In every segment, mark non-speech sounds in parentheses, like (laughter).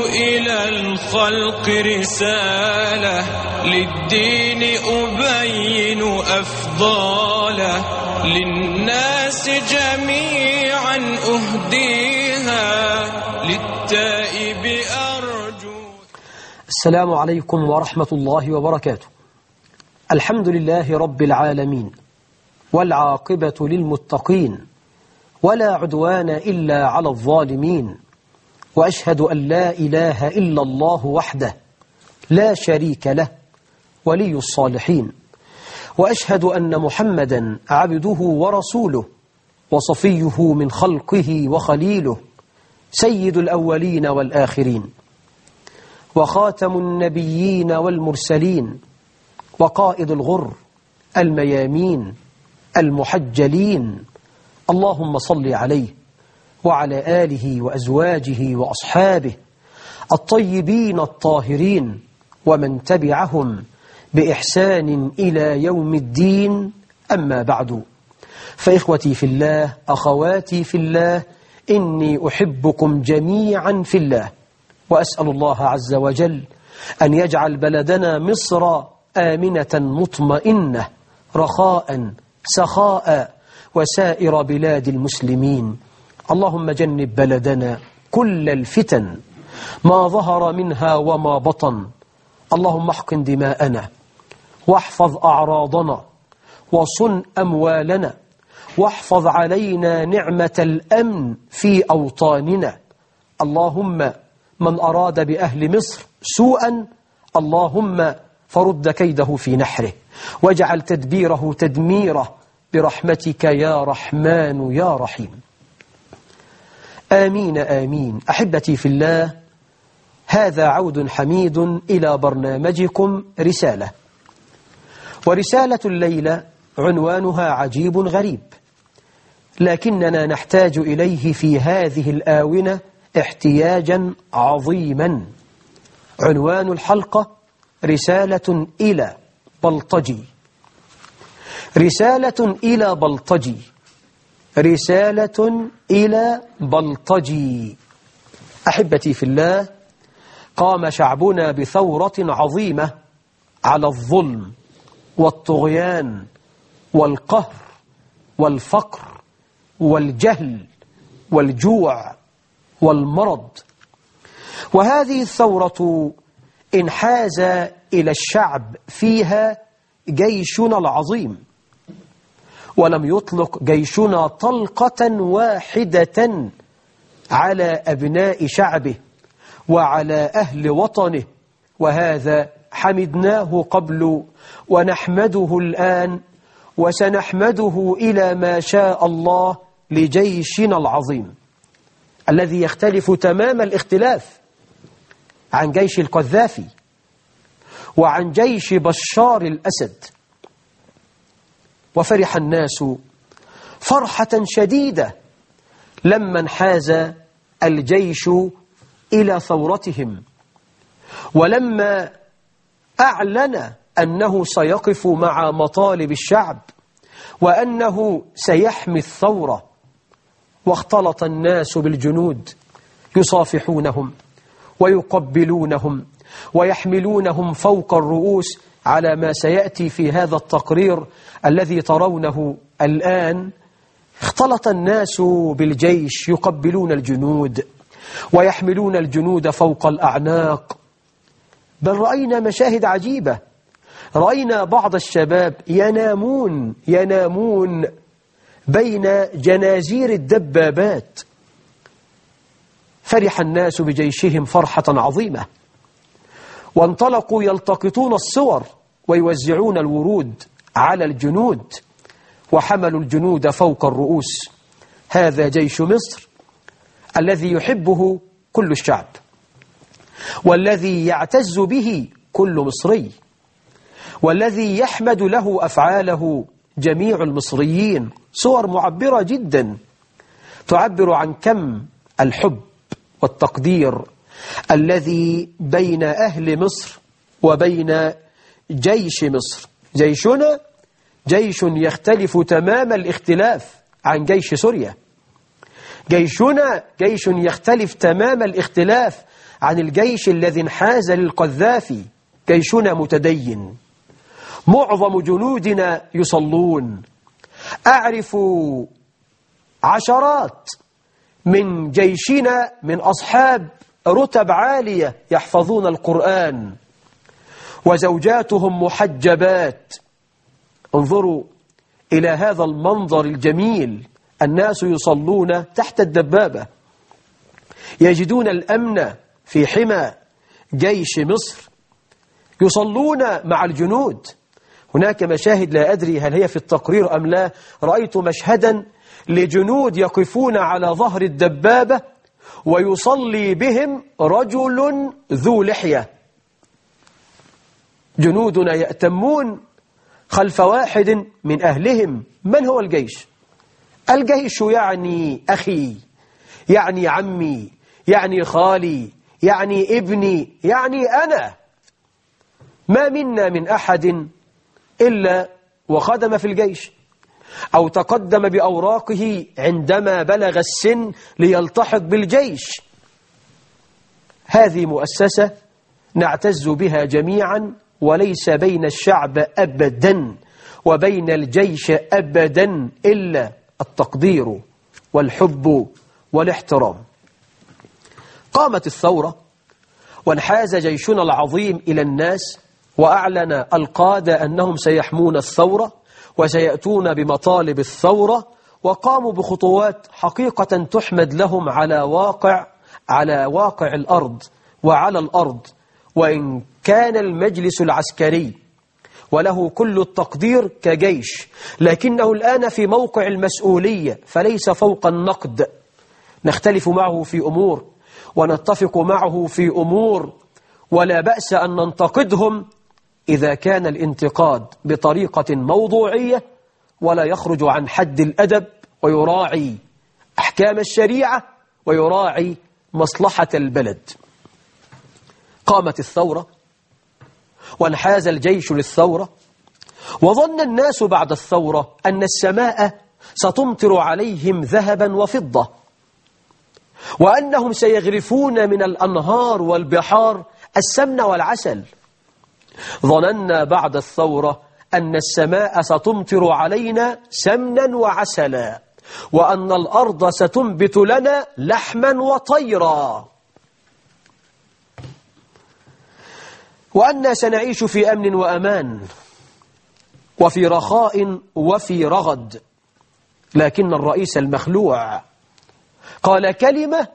إلى الخلق رسالة للدين أبين أفضاله للناس جميعا أهديها للتائب أرجو السلام عليكم ورحمة الله وبركاته. الحمد لله رب العالمين والعاقبة للمتقين ولا عدوان إلا على الظالمين. وأشهد أن لا إله إلا الله وحده لا شريك له ولي الصالحين. وأشهد أن محمدا عبده ورسوله وصفيه من خلقه وخليله سيد الأولين والآخرين وخاتم النبيين والمرسلين وقائد الغر الميامين المحجلين. اللهم صل عليه. وعلى آله وأزواجه وأصحابه الطيبين الطاهرين ومن تبعهم بإحسان إلى يوم الدين. أما بعد فإخوتي في الله أخواتي في الله إني أحبكم جميعا في الله وأسأل الله عز وجل أن يجعل بلدنا مصر آمنة مطمئنة رخاء سخاء وسائر بلاد المسلمين. اللهم جنب بلدنا كل الفتن ما ظهر منها وما بطن. اللهم احقن دماءنا واحفظ أعراضنا وصن أموالنا واحفظ علينا نعمة الأمن في أوطاننا. اللهم من أراد بأهل مصر سوءا اللهم فرد كيده في نحره واجعل تدبيره تدميره برحمتك يا رحمن يا رحيم. آمين آمين. أحبتي في الله هذا عود حميد إلى برنامجكم رسالة. ورسالة الليلة عنوانها عجيب غريب. لكننا نحتاج إليه في هذه الآونة احتياجا عظيما. عنوان الحلقة رسالة إلى بلطجي. رسالة إلى بلطجي. رسالة إلى بلطجي. أحبتي في الله قام شعبنا بثورة عظيمة على الظلم والطغيان والقهر والفقر والجهل والجوع والمرض. وهذه الثورة انحاز إلى الشعب فيها جيشنا العظيم. ولم يطلق جيشنا طلقة واحدة على أبناء شعبه وعلى أهل وطنه. وهذا حمدناه قبل ونحمده الآن وسنحمده إلى ما شاء الله لجيشنا العظيم الذي يختلف تمام الاختلاف عن جيش القذافي وعن جيش بشار الأسد. وفرح الناس فرحة شديدة لما انحاز الجيش إلى ثورتهم. ولما أعلن أنه سيقف مع مطالب الشعب وأنه سيحمي الثورة واختلط الناس بالجنود يصافحونهم ويقبلونهم ويحملونهم فوق الرؤوس على ما سيأتي في هذا التقرير الذي ترونه الآن اختلط الناس بالجيش يقبلون الجنود ويحملون الجنود فوق الأعناق. بل رأينا مشاهد عجيبة. رأينا بعض الشباب ينامون ينامون بين جنازير الدبابات. فرح الناس بجيشهم فرحة عظيمة. وانطلقوا يلتقطون الصور. ويوزعون الورود على الجنود وحملوا الجنود فوق الرؤوس. هذا جيش مصر الذي يحبه كل الشعب والذي يعتز به كل مصري والذي يحمد له أفعاله جميع المصريين. صور معبرة جدا تعبر عن كم الحب والتقدير الذي بين أهل مصر وبين جيش مصر. جيشنا جيش يختلف تمام الاختلاف عن جيش سوريا. جيشنا جيش يختلف تمام الاختلاف عن الجيش الذي انحاز للقذافي. جيشنا متدين. معظم جنودنا يصلون. أعرف عشرات من جيشنا من أصحاب رتب عالية يحفظون القرآن. وزوجاتهم محجبات. انظروا إلى هذا المنظر الجميل. الناس يصلون تحت الدبابة. يجدون الأمن في حمى جيش مصر. يصلون مع الجنود. هناك مشاهد لا أدري هل هي في التقرير أم لا. رأيت مشهدا لجنود يقفون على ظهر الدبابة ويصلي بهم رجل ذو لحية. جنودنا يأتمون خلف واحد من أهلهم. من هو الجيش؟ الجيش يعني أخي يعني عمي يعني خالي يعني ابني يعني أنا. ما منا من أحد إلا وخدم في الجيش أو تقدم بأوراقه عندما بلغ السن ليلتحق بالجيش. هذه مؤسسة نعتز بها جميعا وليس بين الشعب أبدا وبين الجيش أبدا إلا التقدير والحب والاحترام. قامت الثورة وانحاز جيشنا العظيم إلى الناس وأعلن القادة أنهم سيحمون الثورة وسيأتون بمطالب الثورة وقاموا بخطوات حقيقة تحمد لهم على واقع على واقع الأرض وعلى الأرض. وإن كان المجلس العسكري وله كل التقدير كجيش لكنه الآن في موقع المسؤولية فليس فوق النقد. نختلف معه في أمور ونتفق معه في أمور ولا بأس أن ننتقدهم إذا كان الانتقاد بطريقة موضوعية ولا يخرج عن حد الأدب ويراعي أحكام الشريعة ويراعي مصلحة البلد. قامت الثورة وانحاز الجيش للثورة. وظن الناس بعد الثورة أن السماء ستمطر عليهم ذهبا وفضة وأنهم سيغرفون من الأنهار والبحار السمن والعسل. ظننا بعد الثورة أن السماء ستمطر علينا سمنا وعسلا وأن الأرض ستنبت لنا لحما وطيرا. وأنا سنعيش في أمن وأمان وفي رخاء وفي رغد لكن الرئيس المخلوع قال كلمة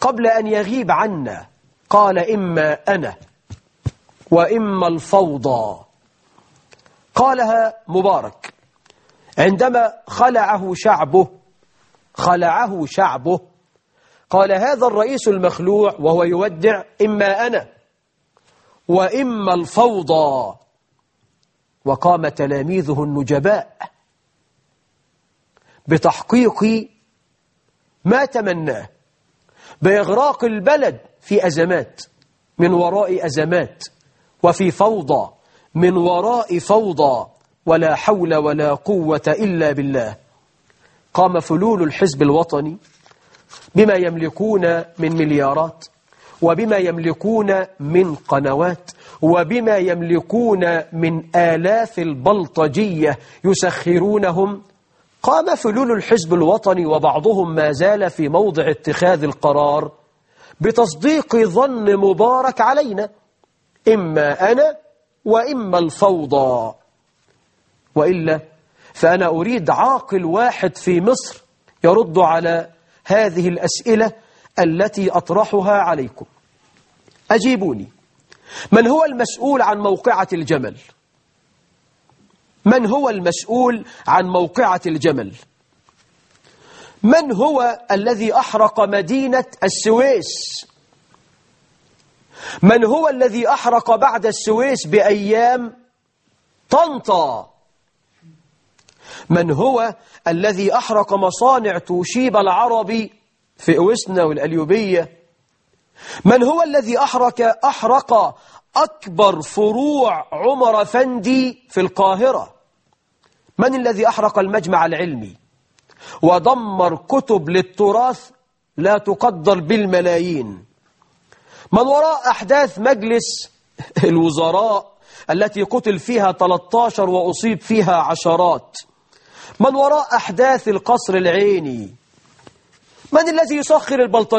قبل أن يغيب عنا قال إما أنا وإما الفوضى. قالها مبارك عندما خلعه شعبه خلعه شعبه قال هذا الرئيس المخلوع وهو يودع إما أنا وإما الفوضى وقام تلاميذه النجباء بتحقيق ما تمناه بإغراق البلد في أزمات من وراء أزمات وفي فوضى من وراء فوضى ولا حول ولا قوة إلا بالله. قام فلول الحزب الوطني بما يملكون من مليارات. وبما يملكون من قنوات وبما يملكون من آلاف البلطجية يسخرونهم قام فلول الحزب الوطني وبعضهم ما زال في موضع اتخاذ القرار بتصديق ظن مبارك علينا إما أنا وإما الفوضى. وإلا فأنا أريد عاقل واحد في مصر يرد على هذه الأسئلة التي أطرحها عليكم. أجيبوني. من هو المسؤول عن موقعة الجمل؟ من هو المسؤول عن موقعة الجمل؟ من هو الذي أحرق مدينة السويس؟ من هو الذي أحرق بعد السويس بأيام طنطا؟ من هو الذي أحرق مصانع توشيب العربي في أوسنا والأليوبية. من هو الذي أحرق, أحرق أكبر فروع عمر فندي في القاهرة؟ من الذي أحرق المجمع العلمي؟ ودمر كتب للتراث لا تقدر بالملايين. من وراء أحداث مجلس (laughs) الوزراء التي قتل فيها 13 وأصيب فيها عشرات؟ من وراء أحداث القصر العيني؟ من الذي يسخر البلطجية